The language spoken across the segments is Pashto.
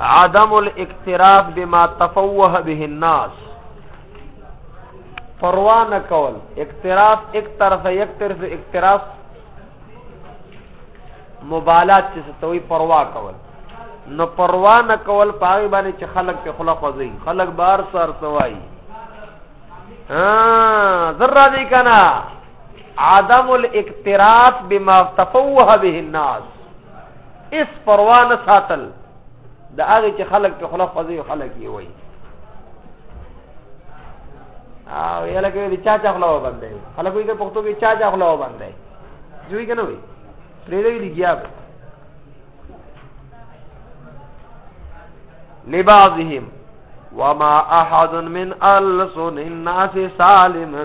عدم الاقتراب بما تفوه به الناس پروا نه کول اقتراف ایک طرف یک طرف اقتراف مبالات چې توي پروا کول نو پروا نه کول پاغي باندې چې خلک په خلا خوځي خلک بار سر سوای ها ذره دې کنا عدم الاقتراف بما تفوه به الناس اس پروانه ساتل د هغه چې خلک په خلاف فضي خلک یې وای او یاله کې د چا چا خلاف باندې خلک یې پښتو کې چا چا خلاف باندې جوړی کنه وي پرې دې لګیا لبعضهم وما احد من السن الناس سالما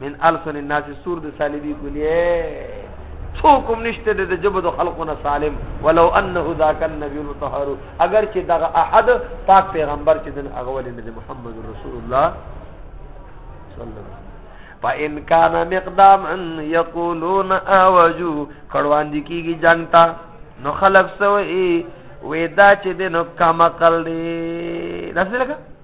من السن الناس سور د سالبی کلیه څوک هم نشته د جبه د خلقونه سالم ولو انه ذاک النبي المطهر اگر چې دغه احد پاک پیغمبر چې دن اغول نه محمد رسول الله صلی الله علیه فإن كان مقدام يقولون اوجو کړوان دي کیږي جنتا نو خلق سوې وې دا چې د نو کما کړلې داسې لګا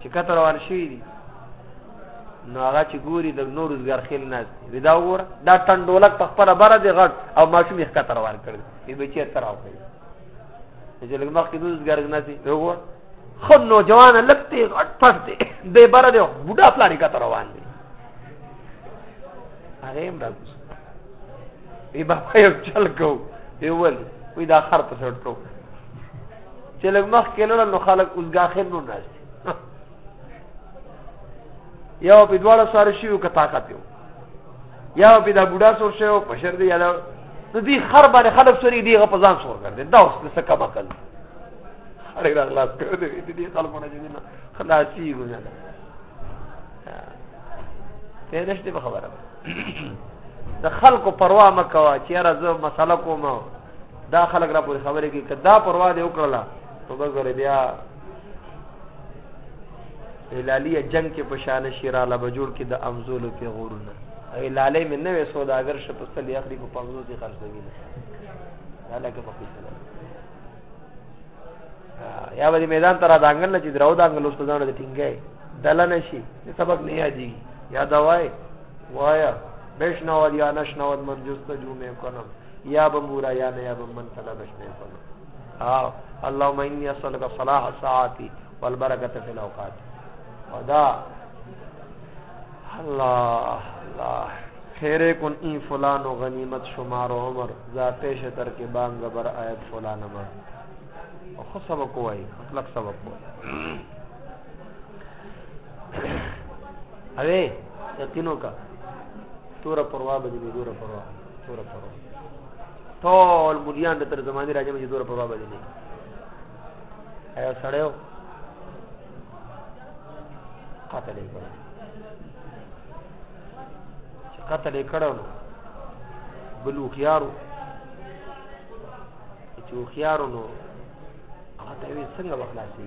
چې کته روان شوي دي نو هغه چې ګوري د نور روزګار خېل نه دي دا وګوره دا ټنډولک په خپل بره دی غټ او ماشوم یې کته روان کړ دې بچی تر او کوي چې لږ مخکې د روزګار نه دي وګوره خو نوجوان لکته غټ پټ دی به بره دی بوډا پلان کته روان دی هغه هم راځي ای بابا یو چل کو ای ول وی دا خر په سر ټوک چې لږ مخ کې لړل نو خلک اوسګاخر نو ناشتي یو په دواړه سره شي او کتاقت یو یا په دا بوډا سور شي او په شر دی یاده نو دی خر باندې خلک سوري دی غ په ځان سور کړ دې دا اوس څه کم کړ خړې را خلاص کړ دې دې خلکو نه جننه خلاصي ګونه ته نشته په خبره د خلکو پروا مکوا چې راځه مسله کومه دا خلک را پورې خبرې کوي که دا پروا دې وکړله نو بس به بیا هلالیه جنګ کې په شان شي راله به جوړ کړي د امزولو پېغورونه هلالۍ مې نوې سوداګر شه په سترګې اخلي په پنځوس یې خرڅوي نه دا لکه په قصه ده یا به میدان ته را دانګل نه چې درو دانګل اوس په ځانو د ټینګې دله نه شي سبق نه یادېږي یاد وای وایا بشنود یا نشنود من جستجو مې کنم یا به مورا یا نه یا به من ته لبش نه کول او اللهم انی اسالک صلاح ساعتی والبرکت فی الاوقات ودا الله الله خیر کن این فلان و غنیمت شمار و عمر ذا پیش تر کې بانګ بر آیت فلان ما او خو سبق وای مطلق سبق وای اوی یقینو کا تور پروا بجلی دور پروا تور پروا ټول مليان د تر زماني راځي مې تور پروا باندې نه ایا سړیو قتل یې کړو چې قتل یې کړو بل وخيارو چې وخيارو نو هغه ته څنګه وخلاصي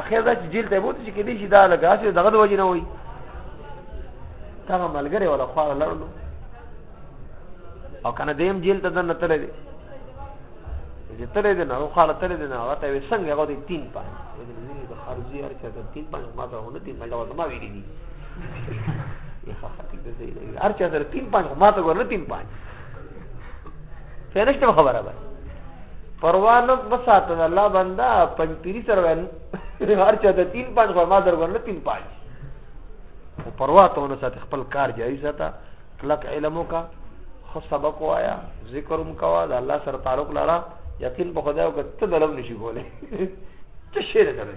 اخر دا چې جیل ته بوت چې کدي شي دا لګا چې دغه د وجه نه وای تا ملګری ولا خو لړلو او کنه دیم جیل ته دنه تللی دی چې تللی دی نو خاله تللی دی نو هغه ته څنګه هغه دی تین پای د خارجي هر څه ته تین پای ما ته ونه تین مله ما ویلی دی هر چا سره تین پای ما ته ورنه تین پای په نشته خبره بس پروا نه بساته الله بندا پنځ پیری سره ون هر چا ته تین پنځ خو ما درګور نه تین پنځ او پروا ته نو سات خپل کار جاری ساته کلک علمو کا خو سبق وایا ذکرم کوا د الله سره تعلق لاره یقین په خدای او کته دلم نشي کوله څه شي نه درنه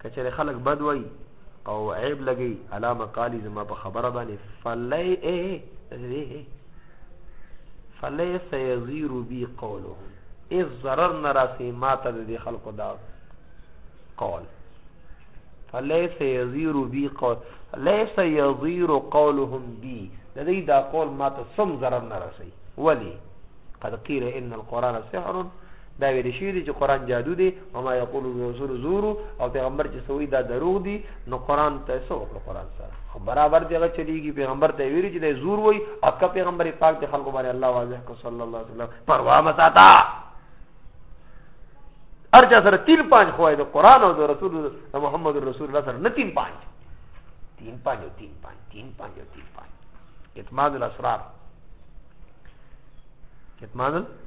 که چېرې خلک بد وایي او عیب لګوي علا مقالي زما په خبره باندې فلی اے فلی سیزیر بی قولهم ایس ضرر نه راسي ما ته د دې خلکو دا قول فلی سیزیر بی قول لیس یزیر قولهم بی د دې دا قول ما ته سم ضرر نه راسي ولی قد قیل ان القرآن سحر دا ویل شوي دي چې قرآن جادو دی، وما یقول الرسول زور، او پیغمبر چې څه وایي دا دروغ دي، نو قرآن ته څه وکړو قرآن سره خو برابر دی هغه چلیږي پیغمبر ته ویلي چې دا زور وایي او که پیغمبر پاک د خلکو باندې الله واضح کړ صلی الله علیه وسلم پروا مه ساته هر چا سره تین پنج خو د قرآن او د رسول د محمد رسول الله سره نه تین پنج تین پنج او تین پنج تین پنج او تین پنج کتمان الاسرار کتمان الاسرار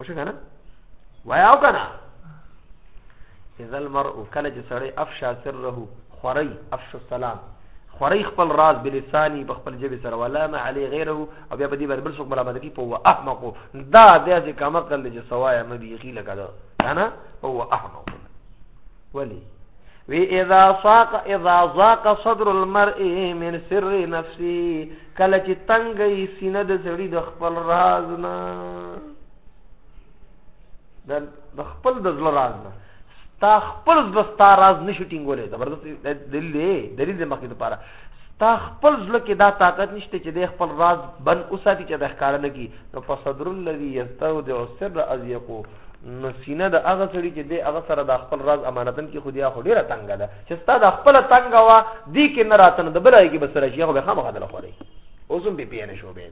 وشو کنه وای او کنه اذا المرء کله چې سړی افشا سره خوري افش السلام خوري خپل راز بلسانی په خپل جبه سره ولا ما علی غیره او بیا به دې باندې بل څوک ملامت کی په احمق دا داسې کمر کړل چې سوایا مې یخی لګا دا نه او احمق ولی وی اذا ساق اذا ضاق صدر المرء من سر نفسه کله چې تنګي سینه د سړي د خپل راز نه د خپل د زړه راز نه تا خپل زړه ستا راز نشي ټینګولې زبردست دلیل دی دلیل د مخې لپاره تا خپل زړه کې دا طاقت نشته چې د خپل راز بن اوساتي چې د ښکار نه کی نو فصدر الذي يستودع السر از يقو نو سینه د هغه سړي چې دی هغه سره د خپل راز امانتن کې خو دی خو ډیره تنګه ده چې ستا د خپل تنګه وا دی کې نه راته نه د بل کې بسره شي خو به خامخا دل خوري اوس هم به پیانه شو به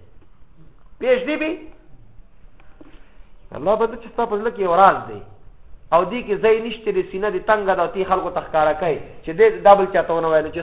پیش دی به الله بده چې ستا په لکه وراز دی او دی کې ځای نشته د سینه د تنګه د تی خلکو تخکارا کوي چې د دبل چاته ونه وایي چې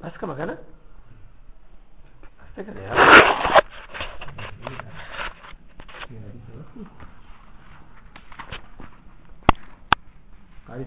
بس کما کنه بس ته کنه یار قاری